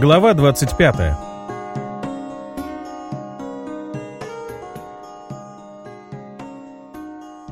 Глава 25.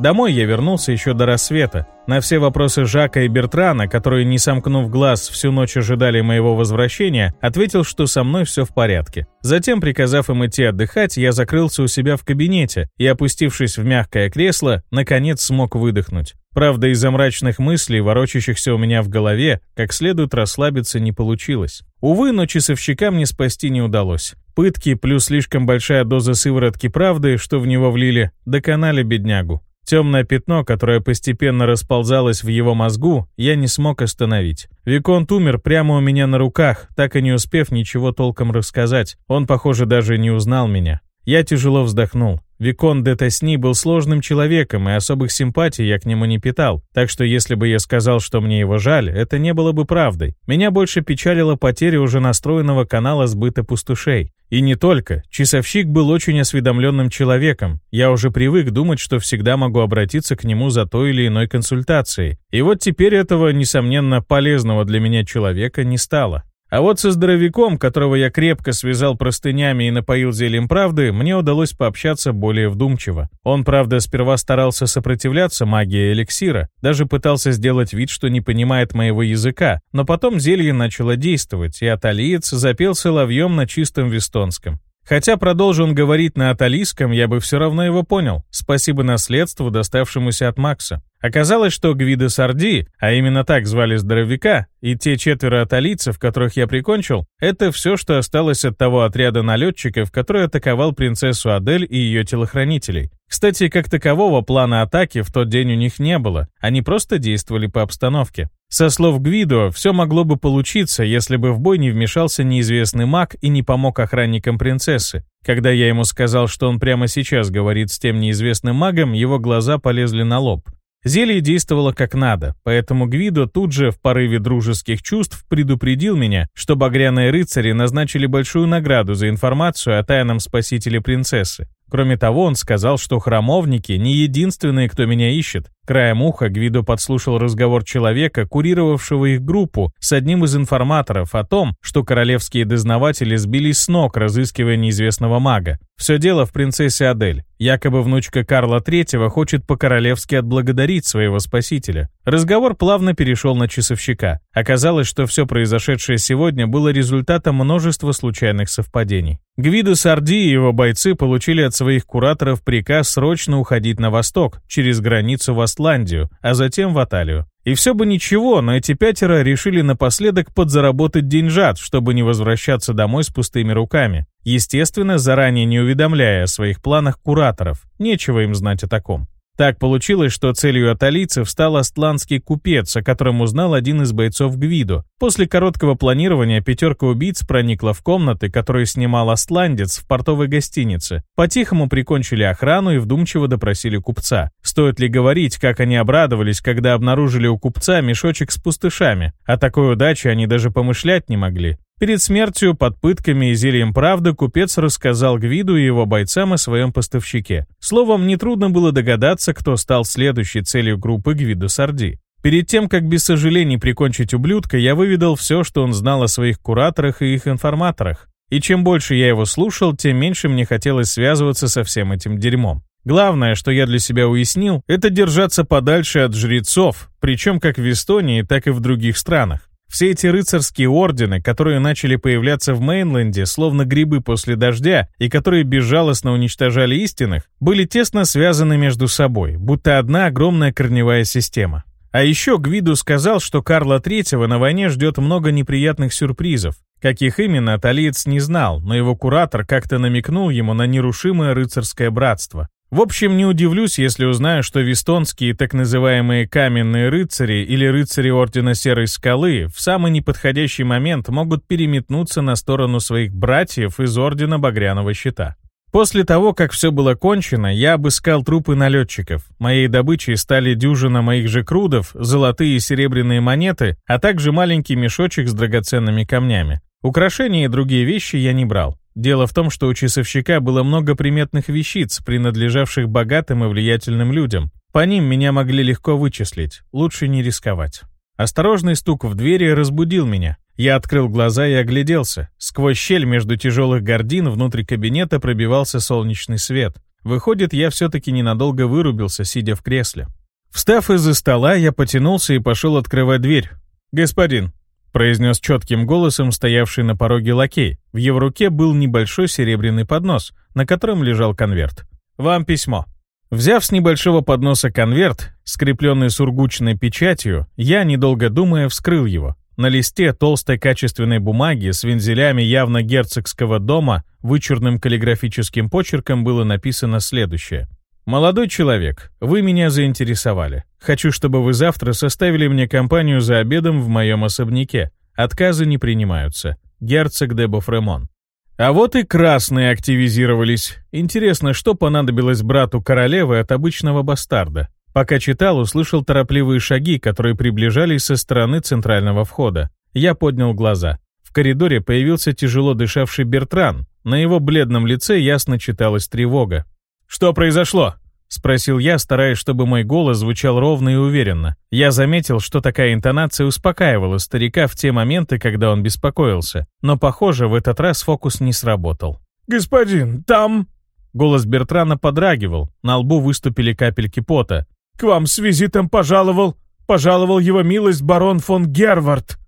Домой я вернулся еще до рассвета. На все вопросы Жака и Бертрана, которые, не сомкнув глаз, всю ночь ожидали моего возвращения, ответил, что со мной все в порядке. Затем, приказав им идти отдыхать, я закрылся у себя в кабинете и, опустившись в мягкое кресло, наконец смог выдохнуть. Правда, из-за мрачных мыслей, ворочащихся у меня в голове, как следует расслабиться не получилось. Увы, но часовщика мне спасти не удалось. Пытки плюс слишком большая доза сыворотки правды, что в него влили, доконали беднягу. Темное пятно, которое постепенно расползалось в его мозгу, я не смог остановить. Виконт умер прямо у меня на руках, так и не успев ничего толком рассказать. Он, похоже, даже не узнал меня. Я тяжело вздохнул. Викон де Тесни был сложным человеком, и особых симпатий я к нему не питал, так что если бы я сказал, что мне его жаль, это не было бы правдой. Меня больше печалила потеря уже настроенного канала сбыта пустушей. И не только. Часовщик был очень осведомленным человеком. Я уже привык думать, что всегда могу обратиться к нему за той или иной консультацией. И вот теперь этого, несомненно, полезного для меня человека не стало. А вот со здоровяком, которого я крепко связал простынями и напоил зельем правды, мне удалось пообщаться более вдумчиво. Он, правда, сперва старался сопротивляться магии эликсира, даже пытался сделать вид, что не понимает моего языка, но потом зелье начало действовать, и аталиец запел соловьем на чистом вестонском. Хотя продолжил он говорить на аталийском, я бы все равно его понял, спасибо наследству, доставшемуся от Макса. Оказалось, что Гвида Сарди, а именно так звали здоровяка, и те четверо аталийцев, которых я прикончил, это все, что осталось от того отряда налетчиков, который атаковал принцессу Адель и ее телохранителей. Кстати, как такового плана атаки в тот день у них не было, они просто действовали по обстановке. Со слов Гвидо, все могло бы получиться, если бы в бой не вмешался неизвестный маг и не помог охранникам принцессы. Когда я ему сказал, что он прямо сейчас говорит с тем неизвестным магом, его глаза полезли на лоб. Зелье действовало как надо, поэтому Гвидо тут же в порыве дружеских чувств предупредил меня, что багряные рыцари назначили большую награду за информацию о тайном спасителе принцессы. Кроме того, он сказал, что храмовники не единственные, кто меня ищет. Краем уха Гвидо подслушал разговор человека, курировавшего их группу, с одним из информаторов о том, что королевские дознаватели сбились с ног, разыскивая неизвестного мага. Все дело в принцессе Адель. Якобы внучка Карла III хочет по-королевски отблагодарить своего спасителя. Разговор плавно перешел на часовщика. Оказалось, что все произошедшее сегодня было результатом множества случайных совпадений. Гвидо Сарди и его бойцы получили от своих кураторов приказ срочно уходить на восток, через границу в Астландию, а затем в Аталию. И все бы ничего, но эти пятеро решили напоследок подзаработать деньжат, чтобы не возвращаться домой с пустыми руками. Естественно, заранее не уведомляя о своих планах кураторов. Нечего им знать о таком. Так получилось, что целью аталийцев стал астландский купец, о котором узнал один из бойцов Гвиду. После короткого планирования пятерка убийц проникла в комнаты, которые снимал астландец в портовой гостинице. По-тихому прикончили охрану и вдумчиво допросили купца. Стоит ли говорить, как они обрадовались, когда обнаружили у купца мешочек с пустышами? О такой удаче они даже помышлять не могли. Перед смертью, под пытками и зельем правды, купец рассказал Гвиду и его бойцам о своем поставщике. Словом, нетрудно было догадаться, кто стал следующей целью группы Гвиду Сарди. Перед тем, как без сожалений прикончить ублюдка, я выведал все, что он знал о своих кураторах и их информаторах. И чем больше я его слушал, тем меньше мне хотелось связываться со всем этим дерьмом. Главное, что я для себя уяснил, это держаться подальше от жрецов, причем как в Эстонии, так и в других странах. Все эти рыцарские ордены, которые начали появляться в Мейнленде, словно грибы после дождя, и которые безжалостно уничтожали истинных, были тесно связаны между собой, будто одна огромная корневая система. А еще Гвиду сказал, что Карла III на войне ждет много неприятных сюрпризов. Каких именно, Талиец не знал, но его куратор как-то намекнул ему на нерушимое рыцарское братство. В общем, не удивлюсь, если узнаю, что вестонские так называемые каменные рыцари или рыцари Ордена Серой Скалы в самый неподходящий момент могут переметнуться на сторону своих братьев из Ордена Багряного Щита. После того, как все было кончено, я обыскал трупы налетчиков. Моей добычей стали дюжина моих же крудов, золотые и серебряные монеты, а также маленький мешочек с драгоценными камнями. Украшения и другие вещи я не брал. Дело в том, что у часовщика было много приметных вещиц, принадлежавших богатым и влиятельным людям. По ним меня могли легко вычислить, лучше не рисковать. Осторожный стук в двери разбудил меня. Я открыл глаза и огляделся. Сквозь щель между тяжелых гордин внутрь кабинета пробивался солнечный свет. Выходит, я все-таки ненадолго вырубился, сидя в кресле. Встав из-за стола, я потянулся и пошел открывать дверь. «Господин», — произнес четким голосом стоявший на пороге лакей. В его руке был небольшой серебряный поднос, на котором лежал конверт. «Вам письмо». Взяв с небольшого подноса конверт, скрепленный сургучной печатью, я, недолго думая, вскрыл его. На листе толстой качественной бумаги с вензелями явно герцогского дома вычурным каллиграфическим почерком было написано следующее. «Молодой человек, вы меня заинтересовали. Хочу, чтобы вы завтра составили мне компанию за обедом в моем особняке. Отказы не принимаются. Герцог де Бофремон». А вот и красные активизировались. Интересно, что понадобилось брату королевы от обычного бастарда? Пока читал, услышал торопливые шаги, которые приближались со стороны центрального входа. Я поднял глаза. В коридоре появился тяжело дышавший Бертран. На его бледном лице ясно читалась тревога. «Что произошло?» — спросил я, стараясь, чтобы мой голос звучал ровно и уверенно. Я заметил, что такая интонация успокаивала старика в те моменты, когда он беспокоился. Но, похоже, в этот раз фокус не сработал. «Господин, там...» Голос Бертрана подрагивал, на лбу выступили капельки пота. К вам с визитом пожаловал, пожаловал его милость барон фон Гервард».